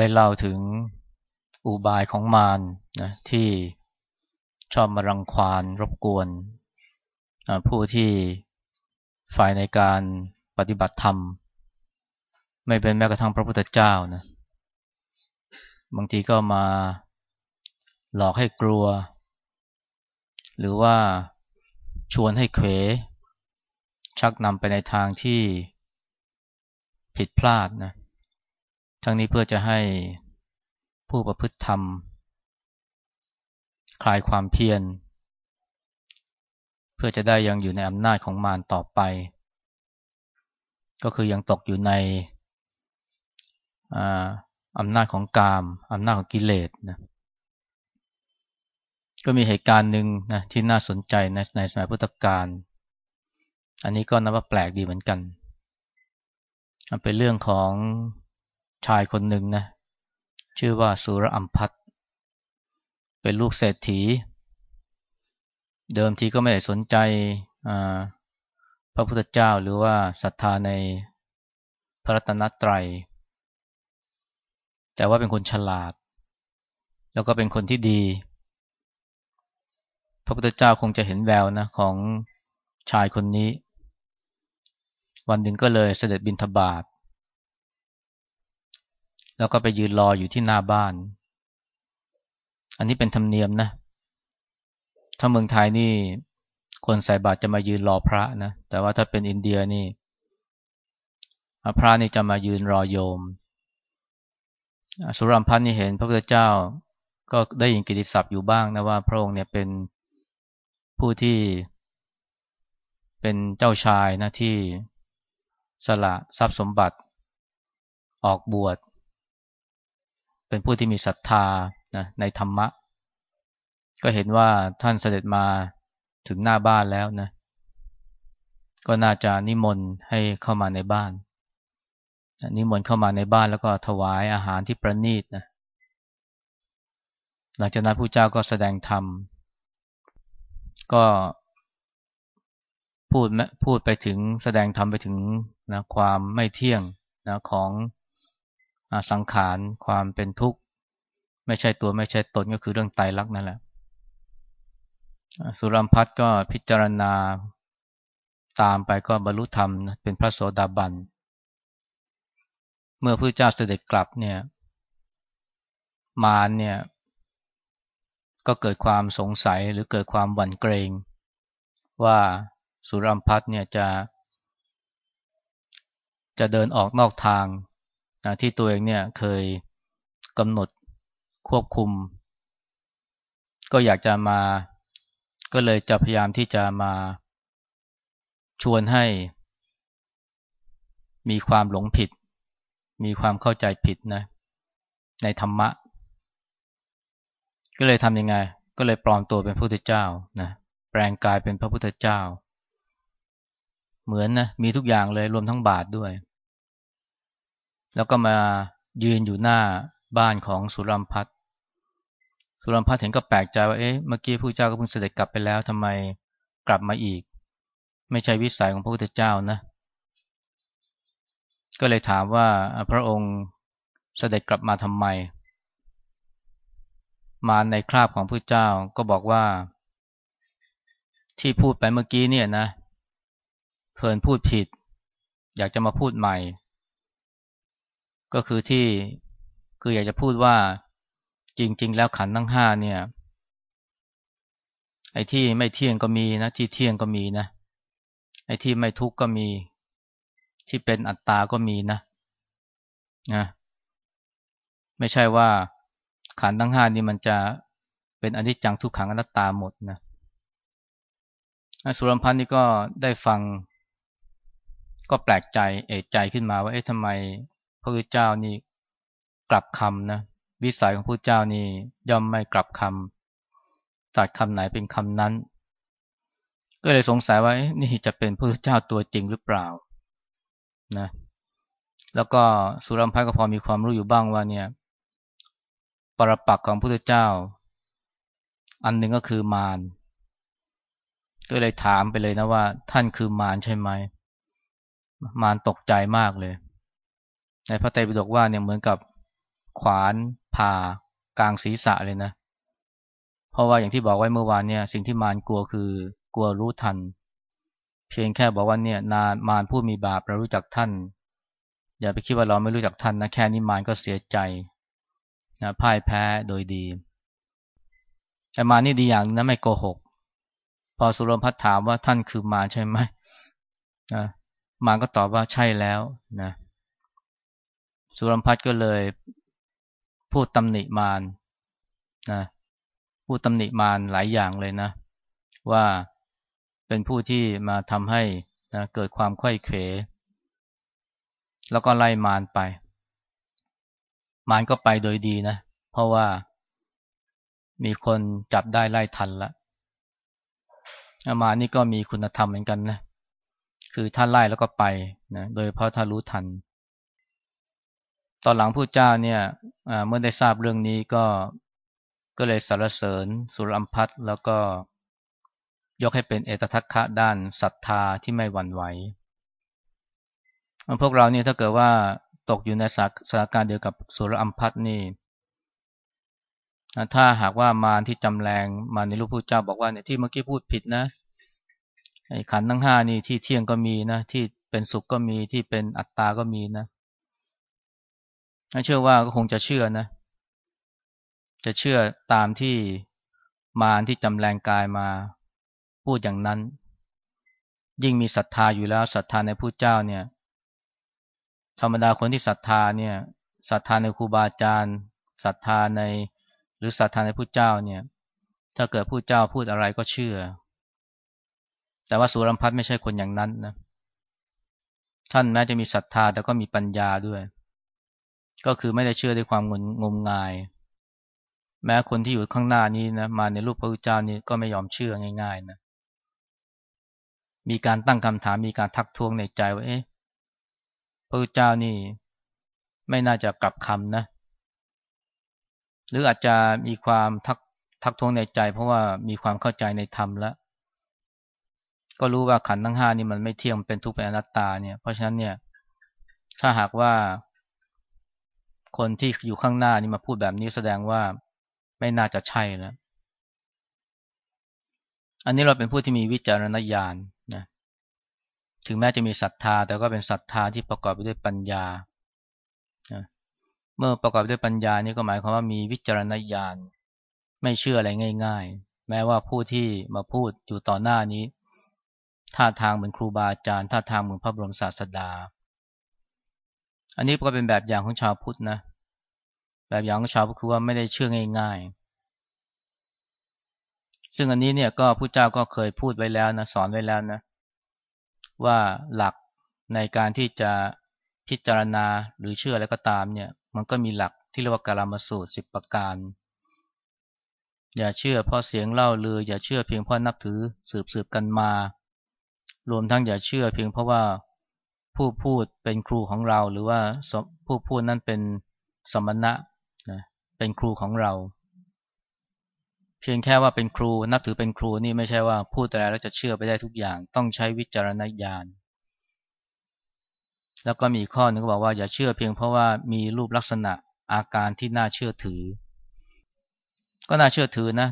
ได้เล่าถึงอุบายของมารนะที่ชอบมารังควานรบกวนผู้ที่ฝ่ายในการปฏิบัติธรรม ไม่เป็นแม้กระทั่งพระพุทธเจ้านะบางทีก็มาหลอกให้กลัว หรือว่าชวนให้เขว ชักนำไปในทางที่ผิดพลาดนะ ทั้งนี้เพื่อจะให้ผู้ประพฤติธรรม คลายความเพียร เพื่อจะได้ยังอยู่ในอำนาจของมารต่อไป ก็คือยังตกอยู่ในอำนาจของกามอำนาจของกิเลสนะก็มีเหตุการณ์หนึ่งนะที่น่าสนใจในในสมัยพุทธกาลอันนี้ก็นับว่าแปลกดีเหมือนกัน เป็นเรื่องของ ชายคนหนึ่งนะ ชื่อว่าสุรอัมพัทเป็นลูกเศรษฐี เดิมทีก็ไม่ได้สนใจพระพุทธเจ้าหรือว่าศรัทธาในพระรัตนตรัย แต่ว่าเป็นคนฉลาด แล้วก็เป็นคนที่ดี พระพุทธเจ้าคงจะเห็นแววนะของชายคนนี้ วันหนึ่งก็เลยเสด็จบินทบาท แล้วก็ไปยืนรออยู่ที่หน้าบ้าน อันนี้เป็นธรรมเนียมนะ ถ้าเมืองไทยนี่คนใส่บาตรจะมายืนรอพระนะ แต่ว่าถ้าเป็นอินเดียนี่พระนี่จะมายืนรอโยม สุรัมพันธ์นี่เห็นพระพุทธเจ้าก็ได้ยินกิติศัพท์อยู่บ้างนะว่าพระองค์เนี่ยเป็นผู้ที่เป็นเจ้าชายนะที่สละทรัพย์สมบัติออกบวช เป็นผู้ที่มีศรัทธานะในธรรมะ ก็เห็นว่าท่านเสด็จมาถึงหน้าบ้านแล้วนะ ก็น่าจะนิมนต์ให้เข้ามาในบ้าน นิมนต์เข้ามาในบ้านแล้วก็ถวายอาหารที่ประณีตนะ หลังจากนั้นผู้เจ้าก็แสดงธรรม ก็พูดพูดไปถึงแสดงธรรมไปถึงนะความไม่เที่ยงนะของ สังขารความเป็นทุกข์ไม่ใช่ตัวไม่ใช่ตนก็คือเรื่องไตรลักษณ์นั่นแหละสุรัมพัทก็พิจารณาตามไปก็บรรลุธรรมเป็นพระโสดาบัน เมื่อพระเจ้าเสด็จกลับเนี่ย มารเนี่ย ก็เกิดความสงสัยหรือเกิดความหวั่นเกรง ว่าสุรัมพัทเนี่ยจะ จะเดินออกนอกทาง นะที่ตัวเองเนี่ยเคยกำหนดควบคุม ก็อยากจะมา ก็เลยจะพยายามที่จะมาชวนให้ มีความหลงผิด มีความเข้าใจผิดนะในธรรมะ ก็เลยทำยังไง ก็เลยปลอมตัวเป็นพระพุทธเจ้านะแปลงกายเป็นพระพุทธเจ้า เหมือนนะมีทุกอย่างเลยรวมทั้งบาทด้วย แล้วก็มายืนอยู่หน้าบ้านของสุรัมพัทสุรัมพัทเห็นก็แปลกใจว่าเอ๊ะเมื่อกี้ผู้เจ้าก็เพิ่งเสด็จกลับไปแล้วทำไมกลับมาอีก ไม่ใช่วิสัยของพระพุทธเจ้านะ ก็เลยถามว่าพระองค์เสด็จกลับมาทำไม มาในคราบของพระเจ้าก็บอกว่า ที่พูดไปเมื่อกี้เนี่ยนะเพลินพูดผิด อยากจะมาพูดใหม่ ก็คือที่คืออยากจะพูดว่าจริง ๆ แล้วขันทั้งห้าเนี่ย ไอ้ที่ไม่เที่ยงก็มีนะ ที่เที่ยงก็มีนะ ไอ้ที่ไม่ทุกข์ก็มี ที่เป็นอัตตาก็มีนะนะไม่ใช่ว่าขันทั้งห้านี่มันจะเป็นอนิจจังทุกขังอนัตตาหมดนะสุรัมพันธ์นี่ก็ได้ฟัง ก็แปลกใจเอกใจขึ้นมาว่าเอ๊ะทำไม พระพุทธเจ้านี่กลับคำนะวิสัยของพระพุทธเจ้านี่ย่อมไม่กลับคำตัดคำไหนเป็นคำนั้น ก็เลยสงสัยว่านี่จะเป็นพระพุทธเจ้าตัวจริงหรือเปล่านะแล้วก็สุรัมพัยก็พอมีความรู้อยู่บ้างว่าเนี่ย ปรปักของพระพุทธเจ้า อันหนึ่งก็คือมารก็เลยถามไปเลยนะว่า ท่านคือมารใช่ไหมมารตกใจมากเลย ในพระไตรปิฎกว่าเนี่ยเหมือนกับขวานผ่ากลางศีรษะเลยนะ เพราะว่าอย่างที่บอกไว้เมื่อวานเนี่ย สิ่งที่มารกลัวคือกลัวรู้ทัน เพียงแค่บอกว่าเนี่ยนานมารผู้มีบาปเรารู้จักท่าน อย่าไปคิดว่าเราไม่รู้จักท่านนะแค่นี้มารก็เสียใจนะพ่ายแพ้โดยดี แต่มานี่ดีอย่างนะไม่โกหก พอสุรมพัฒถามว่าท่านคือมารใช่ไหมนะมารก็ตอบว่าใช่แล้วนะ สุรพัฒก็เลยพูดตำหนิมารนะพูดตำหนิมารหลายอย่างเลยนะ ว่าเป็นผู้ที่มาทำให้นะเกิดความค่อยเขวแล้วก็ไล่มารไป มารก็ไปโดยดีนะ เพราะว่ามีคนจับได้ไล่ทันละมานี่ก็มีคุณธรรมเหมือนกันนะ คือท่านไล่แล้วก็ไปนะ โดยเพราะถ้ารู้ทัน ตอนหลังผู้เจ้าเนี่ยเมื่อได้ทราบเรื่องนี้ก็ก็เลยสรรเสริญสุรัมพัทแล้วก็ยกให้เป็นเอตทัคคะด้านศรัทธาที่ไม่หวั่นไหวพวกเราเนี่ยถ้าเกิดว่าตกอยู่ในสถานการณ์เดียวกับสุรอัมพัทนี่ถ้าหากว่ามารที่จำแรงมาในรูปพระเจ้าบอกว่าเนี่ยที่เมื่อกี้พูดผิดนะไอ้ขันทั้งห้านี่ที่เที่ยงก็มีนะที่เป็นสุขก็มีที่เป็นอัตตาก็มีนะ เชื่อว่าก็คงจะเชื่อนะ จะเชื่อตามที่มารที่จำแรงกายมาพูดอย่างนั้น ยิ่งมีศรัทธาอยู่แล้วศรัทธาในผู้เจ้าเนี่ย ธรรมดาคนที่ศรัทธาเนี่ยศรัทธาในครูบาอาจารย์ศรัทธาในหรือศรัทธาในผู้เจ้าเนี่ย ถ้าเกิดผู้เจ้าพูดอะไรก็เชื่อ แต่ว่าสุรัมพัฒไม่ใช่คนอย่างนั้นนะท่านแม้จะมีศรัทธาแต่ก็มีปัญญาด้วย ก็คือไม่ได้เชื่อด้วยความงงมงาย แม้คนที่อยู่ข้างหน้านี้นะมาในรูปพระพุทธเจ้านี่ก็ไม่ยอมเชื่อง่าย ๆ นะ มีการตั้งคำถามมีการทักท้วงในใจว่าเอ๊ะพระพุทธเจ้านี่ไม่น่าจะกลับคำนะ หรืออาจจะมีความทักทักท้วงในใจ เพราะว่ามีความเข้าใจในธรรมแล้วก็รู้ว่าขันธ์ทั้งห้านี่มันไม่เที่ยงเป็นทุกข์เป็นอนัตตาเนี่ย เพราะฉะนั้นเนี่ย ถ้าหากว่า คนที่อยู่ข้างหน้านี่มาพูดแบบนี้แสดงว่าไม่น่าจะใช่แล้ว อันนี้เราเป็นผู้ที่มีวิจารณญาณนะ ถึงแม้จะมีศรัทธา แต่ก็เป็นศรัทธาที่ประกอบไปด้วยปัญญานะเมื่อประกอบด้วยปัญญานี่ก็หมายความว่ามีวิจารณญาณ ไม่เชื่ออะไรง่าย ๆ แม้ว่าผู้ที่มาพูดอยู่ต่อหน้านี้ ท่าทางเหมือนครูบาอาจารย์ ท่าทางเหมือนพระบรมศาสดา อันนี้ก็เป็นแบบอย่างของชาวพุทธนะ แบบอย่างของชาวพุทธคือว่าไม่ได้เชื่อง่ายๆ ซึ่งอันนี้เนี่ยก็ผู้เจ้าก็เคยพูดไว้แล้วนะสอนไว้แล้วนะ ว่าหลักในการที่จะพิจารณาหรือเชื่ออะไรก็ตามเนี่ย มันก็มีหลักที่เรียกว่าการามสูตรสิบประการ อย่าเชื่อเพราะเสียงเล่าลือ อย่าเชื่อเพียงเพราะนับถือสืบสืบกันมา รวมทั้งอย่าเชื่อเพียงเพราะว่า ผู้พูดเป็นครูของเรา หรือว่าผู้พูดนั้นเป็นสมณะนะเป็นครูของเรา เพียงแค่ว่าเป็นครูนับถือเป็นครูนี่ไม่ใช่ว่าพูดอะไรแล้วจะเชื่อไปได้ทุกอย่าง ต้องใช้วิจารณญาณแล้วก็มีข้อนึงก็บอกว่าอย่าเชื่อเพียงเพราะว่ามีรูปลักษณะอาการที่น่าเชื่อถือ ก็น่าเชื่อถือนะ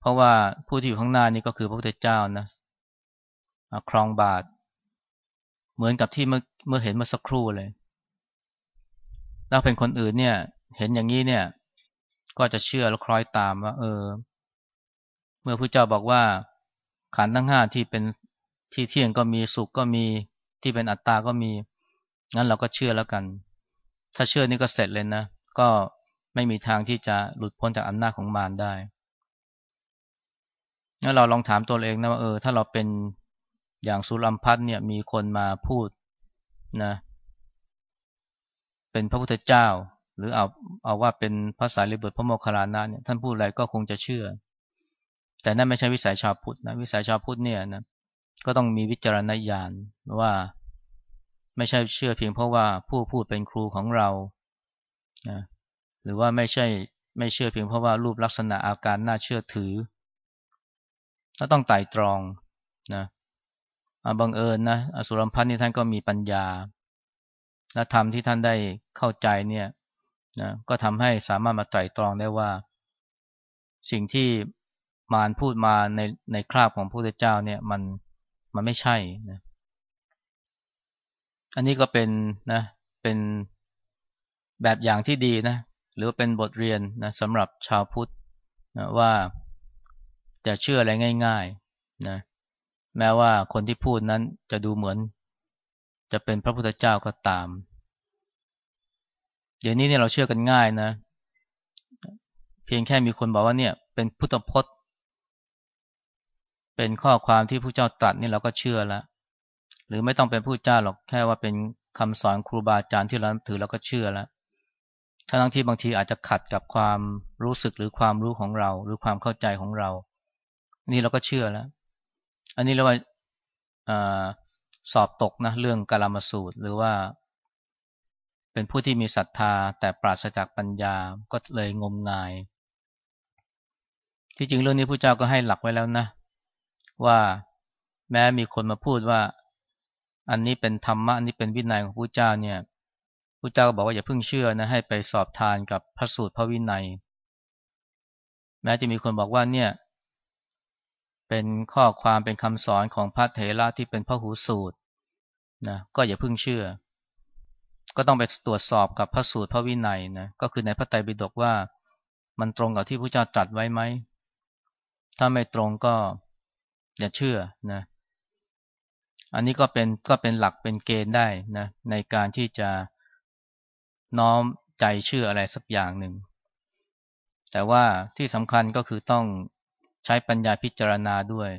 เพราะว่าผู้ที่อยู่ข้างหน้านี้ก็คือพระพุทธเจ้านะครองบาท เหมือนกับที่เมื่อเมื่อเห็นเมื่อสักครู่เลยแล้วเป็นคนอื่นเนี่ย เห็นอย่างนี้เนี่ย ก็จะเชื่อแล้วคล้อยตามว่า เออ เมื่อพระเจ้าบอกว่า ขันธ์ทั้งห้าที่เป็นที่เที่ยงก็มีสุขก็มีที่เป็นอัตตาก็มี งั้นเราก็เชื่อแล้วกัน ถ้าเชื่อนี่ก็เสร็จเลยนะ ก็ไม่มีทางที่จะหลุดพ้นจากอำนาจของมารได้งั้นเราลองถามตัวเองนะว่าเออ ถ้าเราเป็น อย่างสุรัมพัฒเนี่ยมีคนมาพูดนะเป็นพระพุทธเจ้า หรือเอาเอาว่าเป็นภาษาลิบุตรพระโมคคัลลานะเนี่ยท่านพูดอะไรก็คงจะเชื่อ แต่นั่นไม่ใช่วิสัยชาวพุทธนะวิสัยชาวพุทธเนี่ยนะก็ต้องมีวิจารณญาณว่าไม่ใช่เชื่อเพียงเพราะว่าผู้พูดเป็นครูของเรานะหรือว่าไม่ใช่ไม่เชื่อเพียงเพราะว่ารูปลักษณะอาการน่าเชื่อถือ ก็ต้องไต่ตรองนะ บังเอิญนะอสุรพันธ์นี่ท่านก็มีปัญญา และธรรมที่ท่านได้เข้าใจเนี่ยนะก็ทำให้สามารถมาไตรตรองได้ว่า สิ่งที่มารพูดมาในในคราบของพระพุทธเจ้าเนี่ยมันมันไม่ใช่นะอันนี้ก็เป็นนะเป็นแบบอย่างที่ดีนะหรือเป็นบทเรียนนะสำหรับชาวพุทธนะว่าจะเชื่ออะไรง่าย ๆนะ แม้ว่าคนที่พูดนั้นจะดูเหมือน จะเป็นพระพุทธเจ้าก็ตาม เดี๋ยวนี้เนี่ยเราเชื่อกันง่ายนะ เพียงแค่มีคนบอกว่าเนี่ยเป็นพุทธพจน์ เป็นข้อความที่ผู้เจ้าตรัสนี่เราก็เชื่อแล้วหรือไม่ต้องเป็นผู้เจ้าหรอกแค่ว่าเป็นคำสอนครูบาอาจารย์ที่เราถือเราก็เชื่อแล้วทั้งที่บางทีอาจจะขัดกับความรู้สึกหรือความรู้ของเรา หรือความเข้าใจของเรา นี่เราก็เชื่อแล้ว อันนี้เรียกว่าอสอบตกนะเรื่องกาลามาสูตร หรือว่า เป็นผู้ที่มีศรัทธาแต่ปราศจากปัญญาก็เลยงมงาย ที่จริงเรื่องนี้พระเจ้าก็ให้หลักไว้แล้วนะ ว่าแม้มีคนมาพูดว่า อันนี้เป็นธรรมะอันนี้เป็นวินัยของพระเจ้าเนี่ยพระเจ้าก็บอกว่าอย่าเพิ่งเชื่อนะให้ไปสอบทานกับพระสูตรพระวินัย แม้จะมีคนบอกว่าเนี่ย เป็นข้อความเป็นคำสอนของพระเถระที่เป็นพระหูสูตรนะก็อย่าเพิ่งเชื่อ ก็ต้องไปตรวจสอบกับพระสูตรพระวินัยนะก็คือในพระไตรปิฎกว่ามันตรงกับที่พระเจ้าตรัสไว้ไหม ถ้าไม่ตรงก็อย่าเชื่อนะอันนี้ก็เป็นก็เป็นหลักเป็นเกณฑ์ได้นะในการที่จะน้อมใจเชื่ออะไรสักอย่างหนึ่งแต่ว่าที่สำคัญก็คือต้อง ใช้ปัญญาพิจารณาด้วย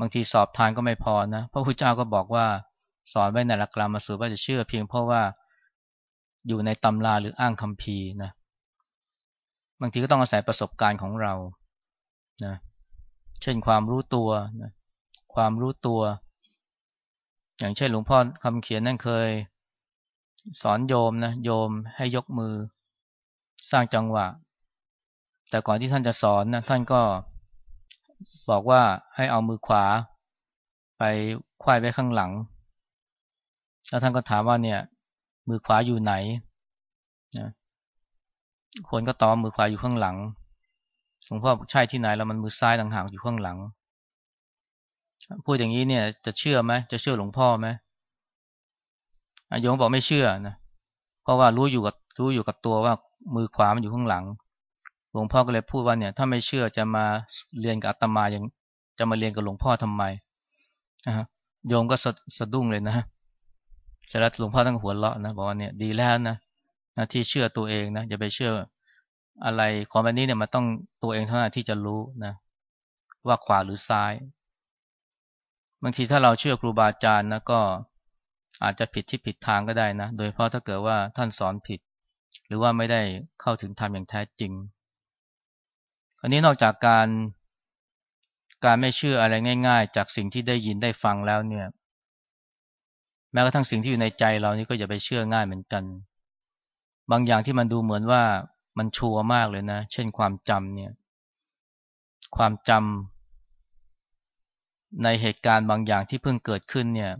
บางทีสอบทานก็ไม่พอนะพระพุทธเจ้าก็บอกว่าสอนไว้ในหลักกรรมาสู่ว่าจะเชื่อเพียงเพราะว่าอยู่ในตำราหรืออ้างคำพีนะบางทีก็ต้องอาศัยประสบการณ์ของเรานะเช่นความรู้ตัวนะความรู้ตัว อย่างเช่นหลวงพ่อคำเขียนนั่นเคย สอนโยมนะโยมให้ยกมือ สร้างจังหวะ แต่ก่อนที่ท่านจะสอนนะท่านก็บอกว่าให้เอามือขวา ไปควายไว้ข้างหลัง แล้วท่านก็ถามว่าเนี่ย มือขวาอยู่ไหนนะคนก็ตอบมือขวาอยู่ข้างหลังหลวงพ่อบอกใช่ที่ไหนแล้วมันมือซ้ายต่างหากอยู่ข้างหลัง พูดอย่างนี้เนี่ย จะเชื่อไหมจะเชื่อหลวงพ่อไหมโยมบอกไม่เชื่อนะเพราะว่ารู้อยู่กับรู้อยู่กับตัวว่ามือขวามันอยู่ข้างหลัง หลวงพ่อก็เลยพูดว่าเนี่ย ถ้าไม่เชื่อจะมาเรียนกับอาตมายังจะมาเรียนกับหลวงพ่อทำไมนะฮะโยมก็สะสะดุ้งเลยนะเสร็จแล้วหลวงพ่อตั้งหัวเราะนะบอกว่าเนี่ยดีแล้วนะนะที่เชื่อตัวเองนะอย่าไปเชื่ออะไรของแบบนี้เนี่ยมันต้องตัวเองเท่านั้นที่จะรู้นะว่าขวาหรือซ้าย บางทีถ้าเราเชื่อครูบาอาจารย์นะก็อาจจะผิดที่ผิดทางก็ได้นะ โดยเพราะถ้าเกิดว่าท่านสอนผิด หรือว่าไม่ได้เข้าถึงธรรมอย่างแท้จริง อันนี้นอกจากการการไม่เชื่ออะไรง่าย ๆ จากสิ่งที่ได้ยินได้ฟังแล้วเนี่ย แม้กระทั่งสิ่งที่อยู่ในใจเรานี่ก็อย่าไปเชื่อง่ายเหมือนกัน บางอย่างที่มันดูเหมือนว่ามันชัวร์มากเลยนะ เช่นความจำเนี่ย ความจำในเหตุการณ์บางอย่างที่เพิ่งเกิดขึ้นเนี่ย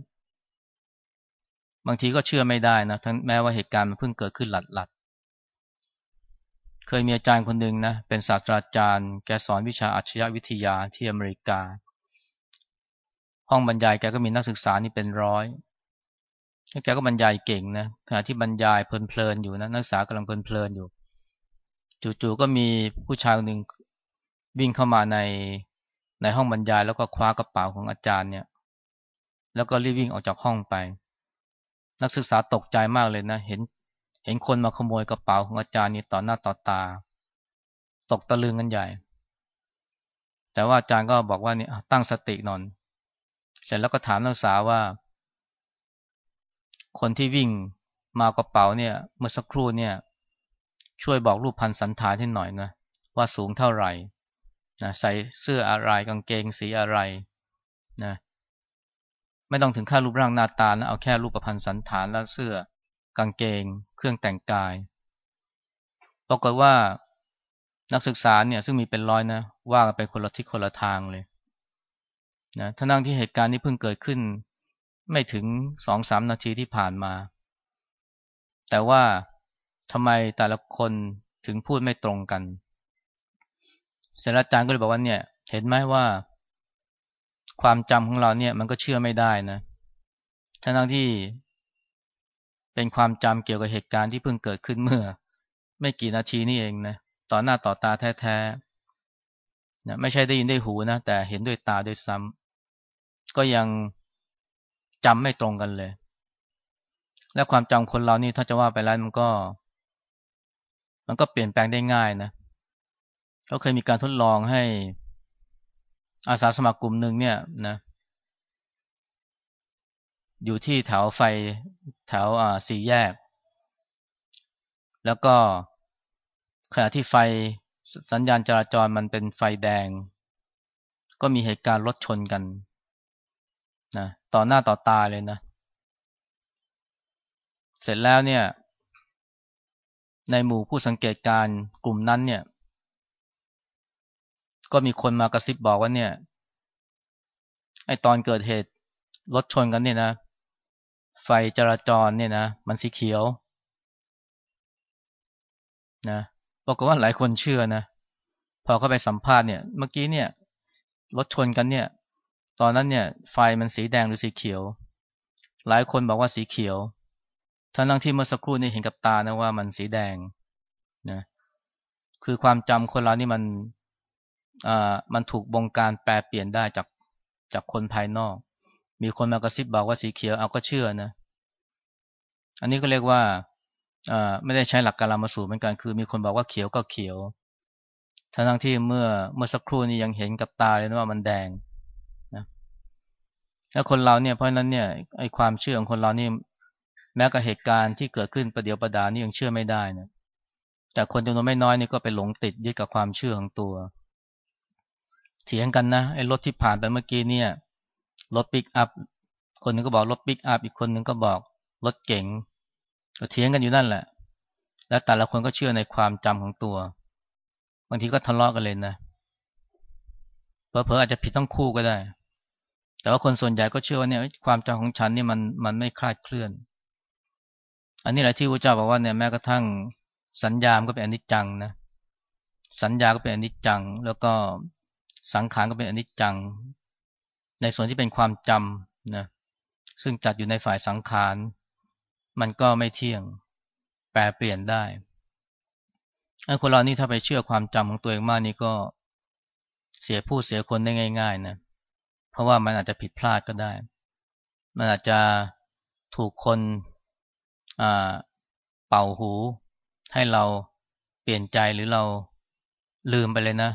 บางทีก็เชื่อไม่ได้นะทั้งแม้ว่าเหตุการณ์มันเพิ่งเกิดขึ้นหลัดหลัด เคยมีอาจารย์คนหนึ่งนะ เป็นศาสตราจารย์ แกสอนวิชาอัจฉริยวิทยาที่อเมริกา ห้องบรรยายแกก็มีนักศึกษานี่เป็นร้อยแกก็บรรยายเก่งนะขณะที่บรรยายเพลินๆอยู่นะนักศึกษากำลังเพลินๆอยู่ จู่ๆก็มีผู้ชายหนึ่งวิ่งเข้ามาในในห้องบรรยายแล้วก็คว้ากระเป๋าของอาจารย์เนี่ย แล้วก็รีบวิ่งออกจากห้องไป นักศึกษาตกใจมากเลยนะ เห็น เห็นคนมาขโมยกระเป๋าของอาจารย์นี่ต่อหน้าต่อตา ตกตะลึงกันใหญ่ แต่ว่าอาจารย์ก็บอกว่านี่ตั้งสตินอน เสร็จแล้วก็ถามนักศึกษาว่า คนที่วิ่งมากระเป๋าเนี่ย เมื่อสักครู่เนี่ย ช่วยบอกรูปพันสันฐานให้หน่อยนะว่าสูงเท่าไหร่นะใส่เสื้ออะไรกางเกงสีอะไรนะไม่ต้องถึงค่ารูปร่างหน้าตานะเอาแค่รูปประพันธ์สันฐานและเสื้อ กางเกง เครื่องแต่งกายปรากฏว่านักศึกษาเนี่ยซึ่งมีเป็นร้อยนะว่ากันไปคนละทิศคนละทางเลยนะท่านั่งที่เหตุการณ์นี้เพิ่งเกิดขึ้น ไม่ถึงสองสามนาทีที่ผ่านมา แต่ว่าทำไมแต่ละคนถึงพูดไม่ตรงกันเสราจารย์ก็เลยบอกว่าเนี่ย เห็นไหมว่า ความจำของเราเนี่ย มันก็เชื่อไม่ได้นะทั้งที่ เป็นความจำเกี่ยวกับเหตุการณ์ที่เพิ่งเกิดขึ้นเมื่อ ไม่กี่นาทีนี่เองนะต่อหน้าต่อตาแท้ๆนะไม่ใช่ได้ยินได้หูนะแต่เห็นด้วยตาด้วยซ้ำก็ยังจำไม่ตรงกันเลย และความจำคนเรานี่ถ้าจะว่าไปแล้วมันก็ มันก็เปลี่ยนแปลงได้ง่ายนะเขาเคยมีการทดลองให้อาสาสมัครกลุ่มหนึ่งเนี่ยนะ อยู่ที่แถวไฟแถวสี่แยก แล้วก็ขณะที่ไฟสัญญาณจราจรมันเป็นไฟแดง ก็มีเหตุการณ์รถชนกันนะต่อหน้าต่อตาเลยนะ เสร็จแล้วเนี่ย ในหมู่ผู้สังเกตการกลุ่มนั้นเนี่ย ก็มีคนมากระซิบบอกว่าเนี่ยไอตอนเกิดเหตุรถชนกันเนี่ยนะ จราจรเนี่ยนะมันสีเขียวนะบอกว่าหลายคนเชื่อนะพอเข้าไปสัมภาษณ์เนี่ย เมื่อกี้เนี่ยรถชนกันเนี่ย ตอนนั้นเนี่ย ไฟมันสีแดงหรือสีเขียว หลายคนบอกว่าสีเขียวทั้งทั้งที่เมื่อสักครู่นี้เห็นกับตานะว่ามันสีแดงนะคือความจำคนเรานี่มันอ่ามันถูกบงการแปลเปลี่ยนได้จากจากคนภายนอก มีคนมากระซิบบอกว่าสีเขียวเอาก็เชื่อนะ อันนี้ก็เรียกว่าไม่ได้ใช้หลักการมาสูตรเหมือนกันคือ มีคนบอกว่าเขียวก็เขียวทั้งทั้งที่เมื่อเมื่อสักครู่นี้ยังเห็นกับตาเลยนะว่ามันแดงนะแล้วคนเราเนี่ยเพราะนั้นเนี่ยไอความเชื่อของคนเรานี่แม้กับเหตุการณ์ที่เกิดขึ้นประเดี๋ยวประดานี่ยังเชื่อไม่ได้นะแต่คนจำนวนไม่น้อยนี่ก็ไปหลงติดยึดกับความเชื่อของตัวเถียงกันนะไอ้รถที่ผ่านไปเมื่อกี้เนี่ยรถปิกอัพคนนึงก็บอกรถปิกอัพอีกคนนึงก็บอกรถเก๋ง เถียงกันอยู่นั่นแหละ แล้วแต่ละคนก็เชื่อในความจำของตัว บางทีก็ทะเลาะกันเลยนะเพอเพออาจจะผิดทั้งคู่ก็ได้ แต่ว่าคนส่วนใหญ่ก็เชื่อว่าเนี่ยความจำของฉันนี่มันมันไม่คลาดเคลื่อน อันนี้แหละที่พระเจ้าบอกว่าเนี่ยแม้กระทั่งสัญญามก็เป็นอนิจจังนะ สัญญาก็เป็นอนิจจัง แล้วก็สังขารก็เป็นอนิจจัง ในส่วนที่เป็นความจำนะ ซึ่งจัดอยู่ในฝ่ายสังขาร มันก็ไม่เที่ยง แปรเปลี่ยนได้คนเรานี่ถ้าไปเชื่อความจำของตัวเองมากนี่ก็เสียผู้เสียคนได้ง่าย ๆ นะ เพราะว่ามันอาจจะผิดพลาดก็ได้ มันอาจจะถูกคนเป่าหู ให้เราเปลี่ยนใจหรือเราลืมไปเลยนะ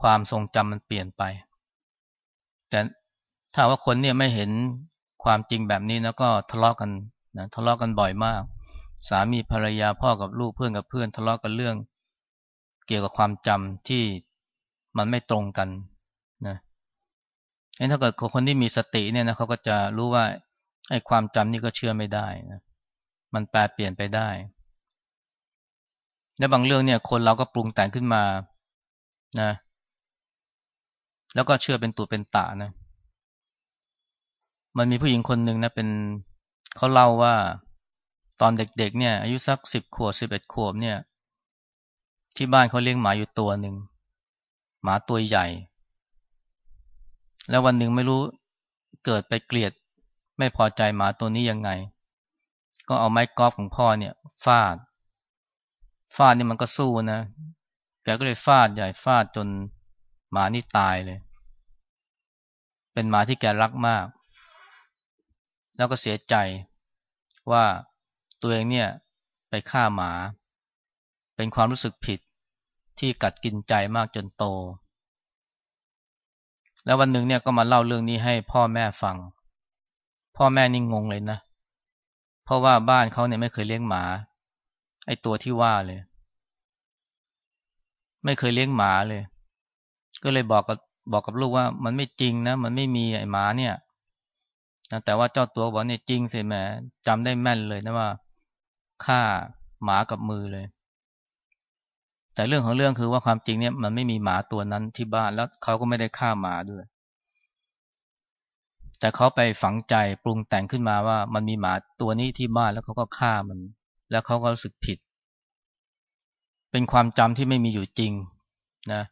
ความทรงจำมันเปลี่ยนไป แต่ถ้าว่าคนเนี่ยไม่เห็นความจริงแบบนี้แล้วก็ทะเลาะกัน นะทะเลาะกันบ่อยมาก สามีภรรยาพ่อกับลูกเพื่อนกับเพื่อน ทะเลาะกันเรื่อง เกี่ยวกับความจำที่มันไม่ตรงกันนะงั้นถ้าเกิดคนที่มีสติเนี่ยนะเขาก็จะรู้ว่าไอ้ความจำนี่ก็เชื่อไม่ได้นะมันแปลเปลี่ยนไปได้ และบางเรื่องเนี่ย คนเราก็ปรุงแต่งขึ้นมานะ แล้วก็เชื่อเป็นตัวเป็นตานะ มันมีผู้หญิงคนหนึ่งนะเป็น เขาเล่าว่าตอนเด็กๆเนี่ยอายุสักสิบขวบสิบเอ็ดขวบเนี่ย ที่บ้านเขาเลี้ยงหมาอยู่ตัวหนึ่งหมาตัวใหญ่ แล้ววันหนึ่งไม่รู้เกิดไปเกลียดไม่พอใจหมาตัวนี้ยังไง ก็เอาไม้กอล์ฟของพ่อเนี่ยฟาด ฟาดนี่มันก็สู้นะแกก็เลยฟาดใหญ่ฟาดจนหมานี่ตายเลย เป็นหมาที่แกรักมาก แล้วก็เสียใจ ว่าตัวเองเนี่ยไปฆ่าหมา เป็นความรู้สึกผิดที่กัดกินใจมากจนโต แล้ววันหนึ่งเนี่ยก็มาเล่าเรื่องนี้ให้พ่อแม่ฟัง พ่อแม่นิ่งงงเลยนะ เพราะว่าบ้านเขาเนี่ยไม่เคยเลี้ยงหมา ไอตัวที่ว่าเลย ไม่เคยเลี้ยงหมาเลย ก็เลยบอกกับบอกกับลูกว่ามันไม่จริงนะ มันไม่มีไอ้หมาเนี่ย นะแต่ว่าเจ้าตัวบอกเนี่ยจริงสิแหมจำได้แม่นเลยนะว่าฆ่าหมากับมือเลย แต่เรื่องของเรื่องคือว่าความจริงเนี่ยมันไม่มีหมาตัวนั้นที่บ้านแล้วเขาก็ไม่ได้ฆ่าหมาด้วย แต่เขาไปฝังใจปรุงแต่งขึ้นมาว่ามันมีหมาตัวนี้ที่บ้านแล้วเขาก็ฆ่ามัน แล้วเขาก็รู้สึกผิด เป็นความจำที่ไม่มีอยู่จริงนะ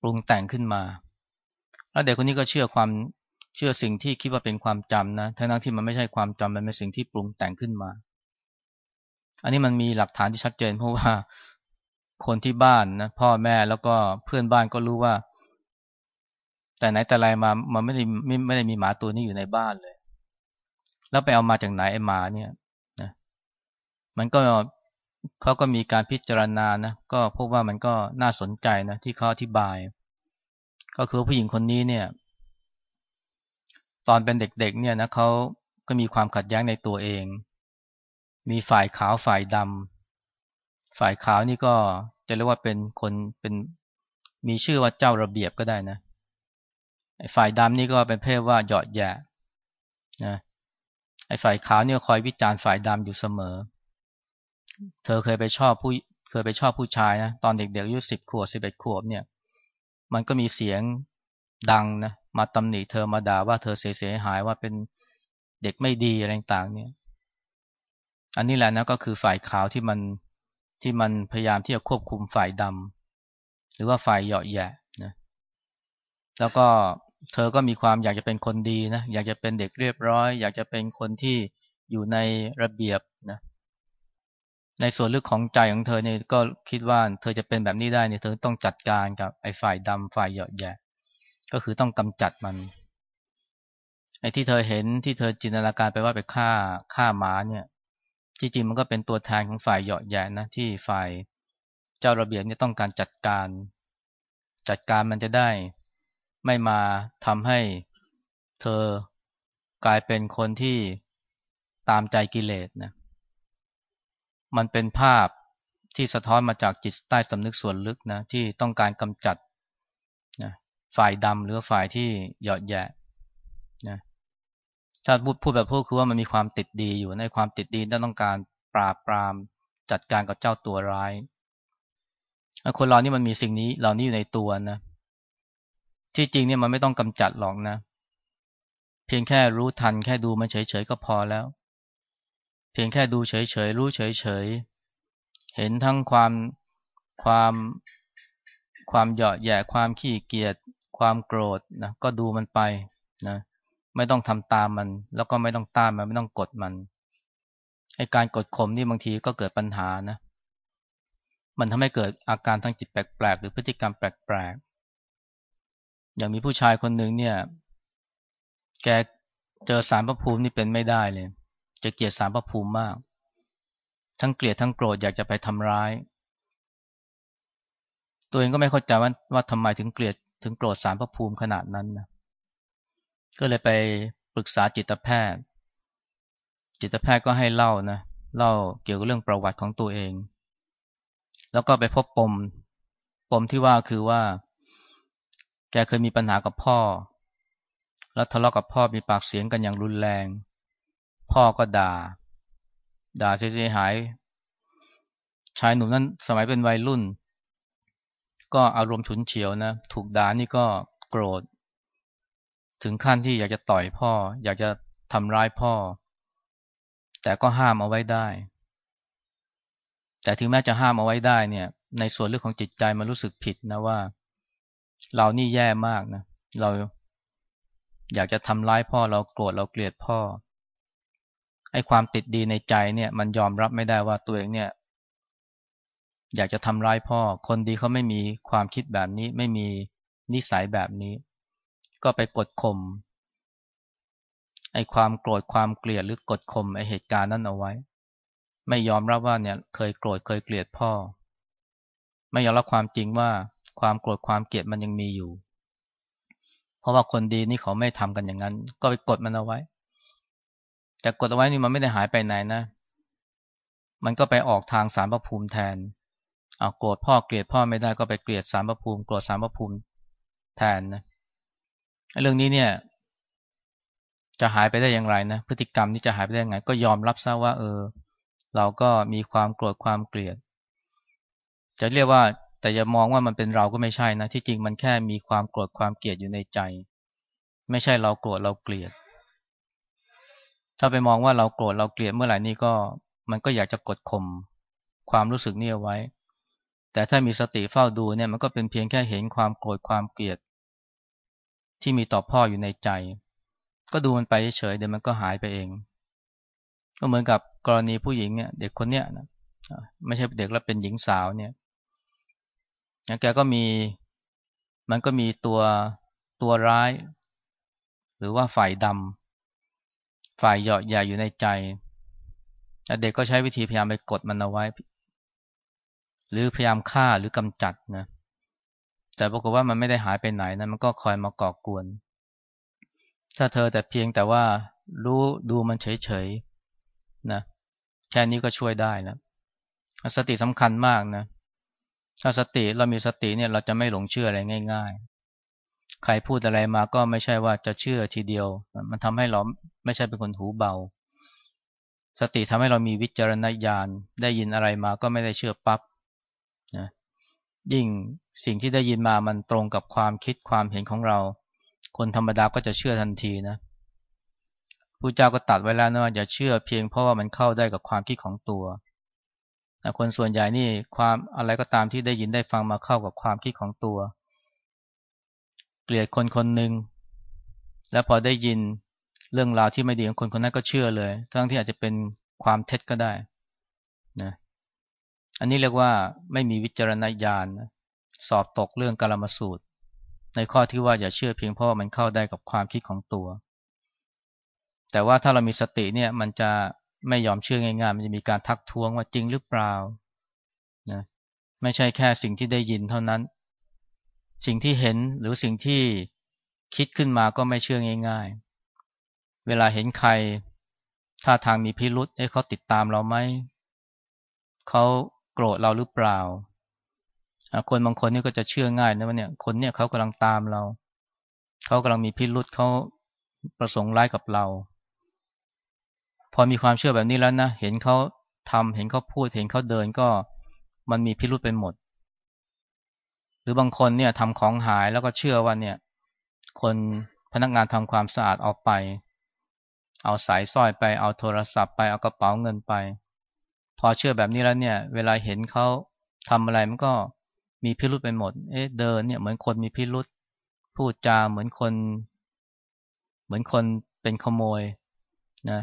ปรุงแต่งขึ้นมา แล้วเด็กคนนี้ก็เชื่อความ เชื่อสิ่งที่คิดว่าเป็นความจำนะทั้งที่มันไม่ใช่ความจำมันเป็นสิ่งที่ปรุงแต่งขึ้นมา อันนี้มันมีหลักฐานที่ชัดเจนเพราะว่าคนที่บ้านนะพ่อแม่แล้วก็เพื่อนบ้านก็รู้ว่า แต่ไหนแต่ไรมามันไม่ได้ไม่ไม่ได้มีหมาตัวนี้อยู่ในบ้านเลย แล้วไปเอามาจากไหนไอหมาเนี่ยนะมันก็เขาก็มีการพิจารณานะก็พบว่ามันก็น่าสนใจนะที่เขาอธิบาย ก็คือผู้หญิงคนนี้เนี่ย ตอนเป็นเด็กๆเนี่ยนะเขาก็มีความขัดแย้งในตัวเอง มีฝ่ายขาวฝ่ายดำฝ่ายขาวนี่ก็จะเรียกว่าเป็นคนเป็นมีชื่อว่าเจ้าระเบียบก็ได้นะฝ่ายดำนี่ก็เป็นเพศว่าหยาะแย่นะไอ้ฝ่ายขาวเนี่ยคอยวิจารณ์ฝ่ายดำอยู่เสมอ เธอเคยไปชอบผู้เคยไปชอบผู้ชายนะตอนเด็กๆอายุสิบขวบสิบเอ็ดขวบเนี่ย มันก็มีเสียง ดังนะมาตำหนิเธอมาด่าว่าเธอเสียหายว่าเป็นเด็กไม่ดีอะไรต่างเนี่ย อันนี้แหละนะก็คือฝ่ายขาวที่มันที่มันพยายามที่จะควบคุมฝ่ายดำหรือว่าฝ่ายเหยาะแยะนะแล้วก็เธอก็มีความอยากจะเป็นคนดีนะอยากจะเป็นเด็กเรียบร้อย อยากจะเป็นคนที่อยู่ในระเบียบนะในส่วนลึกของใจของเธอเนี่ยก็คิดว่าเธอจะเป็นแบบนี้ได้เนี่ยเธอต้องจัดการกับไอ้ฝ่ายดำฝ่ายเหยาะแย่ ก็คือต้องกำจัดมันไอ้ที่เธอเห็นที่เธอจินตนาการไปว่าไปฆ่าฆ่าหมาเนี่ย จริงๆมันก็เป็นตัวแทนของฝ่ายเหยาะแย่นะที่ฝ่ายเจ้าระเบียบเนี่ยต้องการจัดการ จัดการมันจะได้ ไม่มาทำให้เธอกลายเป็นคนที่ตามใจกิเลสนะมันเป็นภาพที่สะท้อนมาจากจิตใต้สำนึกส่วนลึกนะที่ต้องการกำจัด ฝ่ายดำหรือฝ่ายที่หยอดแยะนะถ้าพูดพูดแบบพูดคือว่ามันมีความติดดีอยู่ในความติดดีต้องการปราบปรามจัดการกับเจ้าตัวร้ายคนเรานี่มันมีสิ่งนี้เหล่านี้อยู่ในตัวนะ ที่จริงเนี่ยมันไม่ต้องกำจัดหรอกนะ เพียงแค่รู้ทันแค่ดูมันเฉยๆก็พอแล้ว เพียงแค่ดูเฉยๆรู้เฉยๆเห็นทั้งความความความเหยาะแย่ความขี้เกียจ ความโกรธนะก็ดูมันไปนะไม่ต้องทำตามมัน แล้วก็ไม่ต้องตามมันไม่ต้องกดมันไอการกดข่มนี่บางทีก็เกิดปัญหานะ มันทำให้เกิดอาการทางจิตแปลกๆ หรือพฤติกรรมแปลกๆ อย่างมีผู้ชายคนหนึ่งเนี่ย แกเจอสารพระภูมินี่เป็นไม่ได้เลย จะเกลียดสารพระภูมิมาก ทั้งเกลียดทั้งโกรธอยากจะไปทำร้าย ตัวเองก็ไม่เข้าใจว่าว่าทำไมถึงเกลียด ถึงโกรธสารพระภูมิขนาดนั้นนะก็เลยไปปรึกษาจิตแพทย์ จิตแพทย์ก็ให้เล่านะเล่าเกี่ยวกับเรื่องประวัติของตัวเอง แล้วก็ไปพบปม ปมที่ว่าคือว่า แกเคยมีปัญหากับพ่อ แล้วทะเลาะกับพ่อมีปากเสียงกันอย่างรุนแรง พ่อก็ด่า ด่าเสียหาย ชายหนุ่มนั้นสมัยเป็นวัยรุ่น ก็อารมณ์ฉุนเฉียวนะ ถูกด่านี่ก็โกรธ ถึงขั้นที่อยากจะต่อยพ่อ อยากจะทำร้ายพ่อ แต่ก็ห้ามเอาไว้ได้ แต่ถึงแม้จะห้ามเอาไว้ได้เนี่ย ในส่วนเรื่องของจิตใจมันรู้สึกผิดนะว่า เรานี่แย่มากนะ เราอยากจะทำร้ายพ่อเราโกรธเราเกลียดพ่อไอ้ความติดดีในใจเนี่ย มันยอมรับไม่ได้ว่าตัวเองเนี่ย อยากจะทำร้ายพ่อ คนดีเขาไม่มีความคิดแบบนี้ ไม่มีนิสัยแบบนี้ ก็ไปกดข่มไอ้ความโกรธความเกลียดหรือกดข่มไอ้เหตุการณ์นั้นเอาไว้ ไม่ยอมรับว่าเนี่ยเคยโกรธเคยเกลียดพ่อ ไม่ยอมรับความจริงว่าความโกรธความเกลียดมันยังมีอยู่ เพราะว่าคนดีนี่เขาไม่ทำกันอย่างนั้น ก็ไปกดมันเอาไว้ แต่กดเอาไว้นี่มันไม่ได้หายไปไหนนะ มันก็ไปออกทางสารพระภูมิแทน เอาโกรธพ่อเกลียดพ่อไม่ได้ก็ไปเกลียดสารพระภูมิโกรธสารพระภูมิแทนนะเรื่องนี้เนี่ย จะหายไปได้อย่างไรนะ พฤติกรรมนี้จะหายไปได้ยังไง ก็ยอมรับซะว่า เออ เราก็มีความโกรธความเกลียด จะเรียกว่า แต่อย่ามองว่ามันเป็นเราก็ไม่ใช่นะ ที่จริงมันแค่มีความโกรธความเกลียดอยู่ในใจ ไม่ใช่เราโกรธเราเกลียด ถ้าไปมองว่าเราโกรธเราเกลียดเมื่อไหร่นี่ก็ มันก็อยากจะกดข่มความรู้สึกนี้เอาไว้ แต่ถ้ามีสติเฝ้าดูเนี่ยมันก็เป็นเพียงแค่เห็นความโกรธความเกลียด ที่มีต่อพ่ออยู่ในใจ ก็ดูมันไปเฉยเดี๋ยวมันก็หายไปเอง ก็เหมือนกับกรณีผู้หญิงเนี่ยเด็กคนเนี้ยนะไม่ใช่เด็กแล้วเป็นหญิงสาวเนี่ยแกก็มีมันก็มีตัวตัวร้าย หรือว่าฝ่ายดำฝ่ายหยาะใหญ่อยู่ในใจเด็กก็ใช้วิธีพยายามไปกดมันเอาไว้ หรือพยายามฆ่าหรือกำจัดนะแต่ปรากฏว่ามันไม่ได้หายไปไหนนะมันก็คอยมาก่อกวน ถ้าเธอแต่เพียงแต่ว่ารู้ดูมันเฉยๆนะแค่นี้ก็ช่วยได้นะสติสำคัญมากนะถ้าสติเรามีสติเนี่ยเราจะไม่หลงเชื่ออะไรง่ายๆ ใครพูดอะไรมาก็ไม่ใช่ว่าจะเชื่อทีเดียว มันทำให้เราไม่ใช่เป็นคนหูเบา สติทำให้เรามีวิจารณญาณได้ยินอะไรมาก็ไม่ได้เชื่อปับ๊บ ยิ่งสิ่งที่ได้ยินมามันตรงกับความคิดความเห็นของเรา คนธรรมดาก็จะเชื่อทันทีนะผู้เจ้าก็ตัดไว้แล้วนะว่าอย่าเชื่อเพียงเพราะว่ามันเข้าได้กับความคิดของตัวคนส่วนใหญ่นี่ความอะไรก็ตามที่ได้ยินได้ฟังมาเข้ากับความคิดของตัว เกลียดคนคนหนึ่งแล้วพอได้ยินเรื่องราวที่ไม่ดีของคนคนนั้นก็เชื่อเลย ทั้งที่อาจจะเป็นความเท็จก็ได้นะ อันนี้เรียกว่าไม่มีวิจารณญาณสอบตกเรื่องกลมสูตร ในข้อที่ว่าอย่าเชื่อเพียงเพราะมันเข้าได้กับความคิดของตัว แต่ว่าถ้าเรามีสติเนี่ยมันจะไม่ยอมเชื่อง่ายๆ มันจะมีการทักท้วงว่าจริงหรือเปล่านะไม่ใช่แค่สิ่งที่ได้ยินเท่านั้น สิ่งที่เห็นหรือสิ่งที่คิดขึ้นมาก็ไม่เชื่อง่าย ๆ เวลาเห็นใครท่าทางมีพิรุษให้เขาติดตามเราไหมเขา โกรธเราหรือเปล่า คนบางคนนี่ก็จะเชื่อง่ายนะว่าเนี่ย คนเนี่ยเขากำลังตามเรา เขากำลังมีพิรุษเขาประสงค์ร้ายกับเรา พอมีความเชื่อแบบนี้แล้วนะ เห็นเขาทำเห็นเขาพูด เห็นเขาเดินก็มันมีพิรุษไปหมด หรือบางคนเนี่ยทำของหายแล้วก็เชื่อว่าเนี่ย คนพนักงานทำความสะอาดออกไป เอาสายสร้อยไป เอาโทรศัพท์ไป เอากระเป๋าเงินไป พอเชื่อแบบนี้แล้วเนี่ย เวลาเห็นเขาทำอะไรมันก็มีพิรุษไปหมด เอ๊ะเดินเนี่ยเหมือนคนมีพิรุษพูดจาเหมือนคน เหมือนคนเป็นขโมยนะ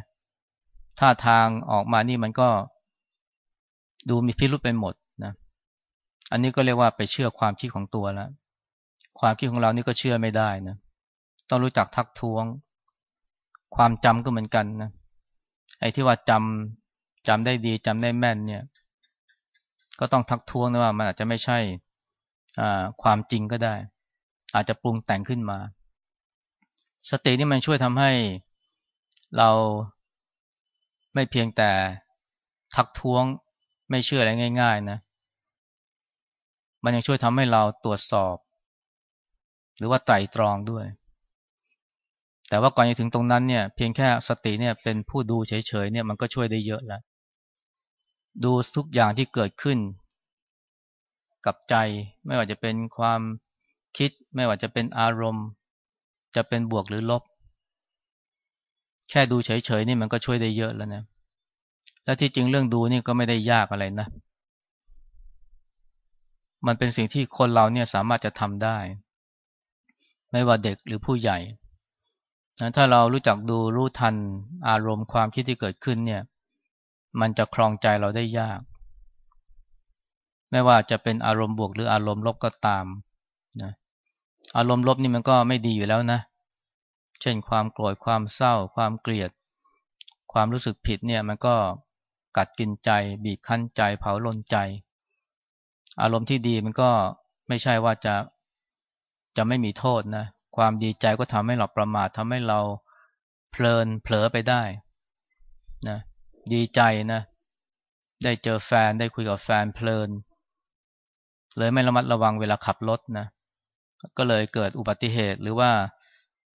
ท่าทางออกมานี่มันก็ดูมีพิรุษไปหมดนะอันนี้ก็เรียกว่าไปเชื่อความคิดของตัวแล้วความคิดของเรานี่ก็เชื่อไม่ได้นะต้องรู้จักทักท้วง ความจำก็เหมือนกันนะไอ้ที่ว่าจำ จำได้ดีจำได้แม่นเนี่ย ก็ต้องทักท้วงนะว่ามันอาจจะไม่ใช่ความจริงก็ได้ อาจจะปรุงแต่งขึ้นมา สตินี่มันช่วยทำให้เราไม่เพียงแต่ทักท้วงไม่เชื่ออะไรง่าย ๆ นะ มันยังช่วยทำให้เราตรวจสอบ หรือว่าไตรตรองด้วย แต่ว่าก่อนจะถึงตรงนั้นเนี่ย เพียงแค่สติเนี่ยเป็นผู้ดูเฉยๆเนี่ยมันก็ช่วยได้เยอะแล้ว ดูทุกอย่างที่เกิดขึ้น กับใจไม่ว่าจะเป็นความคิดไม่ว่าจะเป็นอารมณ์ จะเป็นบวกหรือลบ แค่ดูเฉยๆนี่มันก็ช่วยได้เยอะแล้วนะและที่จริงเรื่องดูนี่ก็ไม่ได้ยากอะไรนะ มันเป็นสิ่งที่คนเราเนี่ยสามารถจะทำได้ ไม่ว่าเด็กหรือผู้ใหญ่นะถ้าเรารู้จักดูรู้ทันอารมณ์ความคิดที่เกิดขึ้นเนี่ย มันจะคลองใจเราได้ยาก ไม่ว่าจะเป็นอารมณ์บวกหรืออารมณ์ลบก็ตามนะอารมณ์ลบนี่มันก็ไม่ดีอยู่แล้วนะ เช่นความโกรธความเศร้า ความเกลียด ความรู้สึกผิดเนี่ยมันก็กัดกินใจ บีบคั้นใจ เผาลนใจ อารมณ์ที่ดีมันก็ไม่ใช่ว่าจะจะไม่มีโทษนะ ความดีใจก็ทำให้เราประมาททำให้เราเพลินเผลอไปได้นะ ดีใจนะ ได้เจอแฟนได้คุยกับแฟนเพลิน เลยไม่ระมัดระวังเวลาขับรถนะ ก็เลยเกิดอุบัติเหตุหรือว่า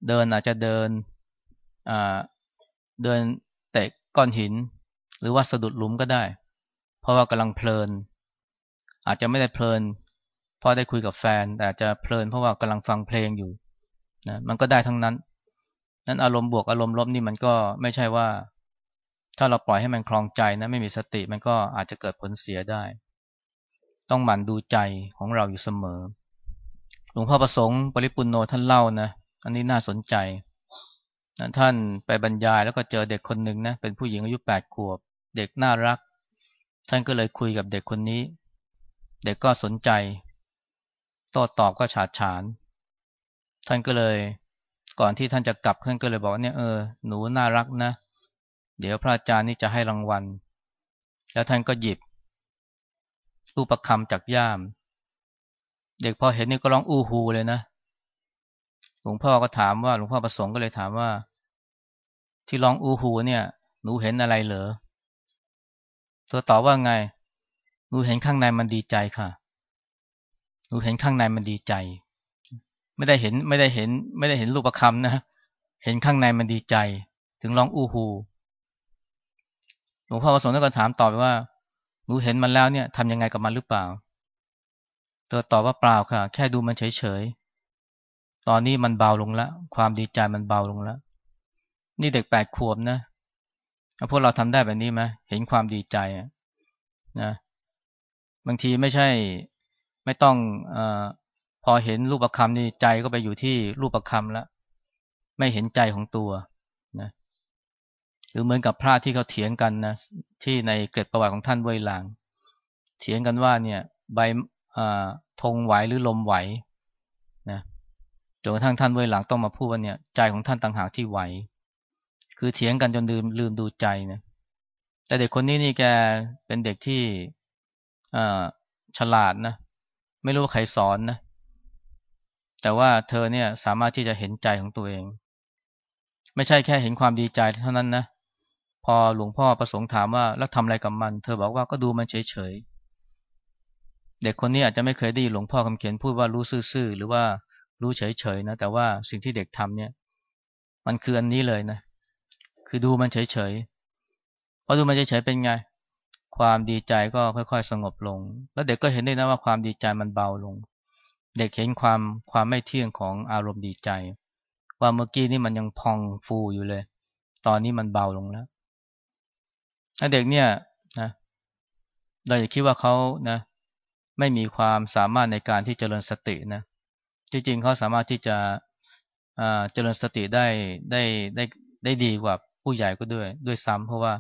เดินอาจจะเดินเดินเตะก้อนหิน หรือว่าสะดุดหลุมก็ได้ เพราะว่ากำลังเพลิน อาจจะไม่ได้เพลิน เพราะได้คุยกับแฟน แต่จะเพลินเพราะว่ากำลังฟังเพลงอยู่นะมันก็ได้ทั้งนั้น นั้นอารมณ์บวกอารมณ์ลบนี่มันก็ไม่ใช่ว่า ถ้าเราปล่อยให้มันคลองใจนะไม่มีสติมันก็อาจจะเกิดผลเสียได้ ต้องหมั่นดูใจของเราอยู่เสมอ หลวงพ่อประสงค์ปริปุนโนท่านเล่านะ อันนี้น่าสนใจท่านไปบรรยายแล้วก็เจอเด็กคนหนึ่งนะเป็นผู้หญิงอายุแปดขวบ เด็กน่ารัก ท่านก็เลยคุยกับเด็กคนนี้ เด็กก็สนใจโต้ตอบก็ฉาดฉาน ท่านก็เลย ก่อนที่ท่านจะกลับท่านก็เลยบอกเนี่ยเออหนูน่ารักนะ เดี๋ยวพระอาจารย์นี่จะให้รางวัล แล้วท่านก็หยิบรูปประคำจากย่าม เด็กพอเห็นนี่ก็ร้องอู้ฮูเลยนะ หลวงพ่อก็ถามว่าหลวงพ่อประสงค์ก็เลยถามว่า ที่ร้องอู้ฮูเนี่ย หนูเห็นอะไรเหรอเธอตอบว่าไง หนูเห็นข้างในมันดีใจค่ะ หนูเห็นข้างในมันดีใจ ไม่ได้เห็นไม่ได้เห็น ไม่ได้เห็นรูปคำนะ เห็นข้างในมันดีใจ ถึงร้องอู้ฮู ลวงพ่อประสงค์ก็ถามตอบไปว่าหนูเห็นมันแล้วเนี่ยทำยังไงกับมันหรือเปล่า เธอตอบว่าเปล่าค่ะ แค่ดูมันเฉยๆ ตอนนี้มันเบาลงแล้วความดีใจมันเบาลงแล้วนี่เด็กแปดขวบนะพวกเราทำได้แบบนี้ไหมเห็นความดีใจนะบางทีไม่ใช่ ไม่ต้องอพอเห็นรูปประคำนี่ใจก็ไปอยู่ที่รูปประคำแล้วไม่เห็นใจของตัว หรือเหมือนกับพระที่เขาเถียงกันนะที่ในเกร็ดประวัติของท่านเวยหลาง เถียงกันว่าเนี่ยใบธงไหวหรือลมไหวนะจนกระทั่งท่านเวหลังต้องมาพูดว่าเนี่ยใจของท่านต่างหากที่ไหว คือเถียงกันจนลืมลืมดูใจนะแต่เด็กคนนี้นี่แกเป็นเด็กที่ฉลาดนะไม่รู้ว่าใครสอนนะแต่ว่าเธอเนี่ยสามารถที่จะเห็นใจของตัวเอง ไม่ใช่แค่เห็นความดีใจเท่านั้นนะ พอหลวงพ่อประสงค์ถามว่าแล้วทำอะไรกับมัน เธอบอกว่าก็ดูมันเฉยๆ เด็กคนนี้อาจจะไม่เคยได้ยินหลวงพ่อคำเขียนพูดว่ารู้ซื่อๆ หรือว่ารู้เฉยๆนะ แต่ว่าสิ่งที่เด็กทำเนี่ย มันคืออันนี้เลยนะ คือดูมันเฉยๆพอดูมันเฉยๆเป็นไง ความดีใจก็ค่อยๆ สงบลง แล้วเด็กก็เห็นได้นะว่าความดีใจมันเบาลง เด็กเห็นความความไม่เที่ยงของอารมณ์ดีใจ ว่าเมื่อกี้นี่มันยังพองฟูอยู่เลย ตอนนี้มันเบาลงแล้ว เด็กเนี่ยนะเราอย่าคิดว่าเขานะ ไม่มีความสามารถในการที่จเจริญสตินะจริงๆเขาสามารถที่จะเจริญสติได้ได้ได้ได้ดีกว่าผู้ใหญ่ก็ด้วย ด้วยซ้ำเพราะว่า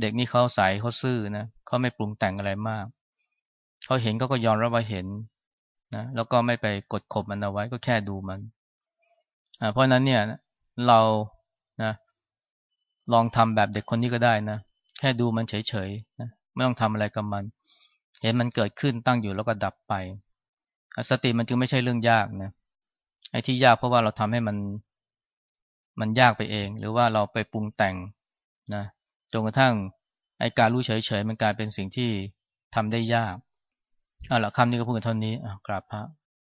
เด็กนี่เขาใสเขาซื่อนะเขาไม่ปรุงแต่งอะไรมากเขาเห็นเขาก็ยอมรับว่าเห็นนะแล้วก็ไม่ไปกดข่มมันเอาไว้ก็แค่ดูมันเพราะนั้นเนี่ยเรานะลองทำแบบเด็กคนนี้ก็ได้นะ ค่ดูมันเฉยๆนะไม่ต้องทำอะไรกับมัน เห็นมันเกิดขึ้นตั้งอยู่แล้วก็ดับไปสติมันจึงไม่ใช่เรื่องยากนะไอ้ที่ยากเพราะว่าเราทำให้มันมันยากไปเอง หรือว่าเราไปปรุงแต่งนะจนกระทั่งไอ้การรู้เฉยๆมันกลายเป็นสิ่งที่ทำได้ยากเอาละคำนี้ก็พูดเท่านี้อะกราบพระ